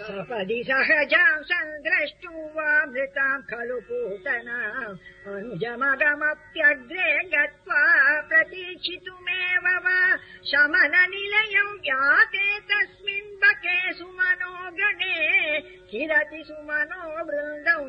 सपदि सहजाम् सन्द्रष्टुम् खलु पूतनाम् अनुजमगमप्यग्रे गत्वा प्रतीक्षितुमेव वा शमननिलयम् याते तस्मिन् बके सुमनो गणे किरति सुमनो बृन्दौ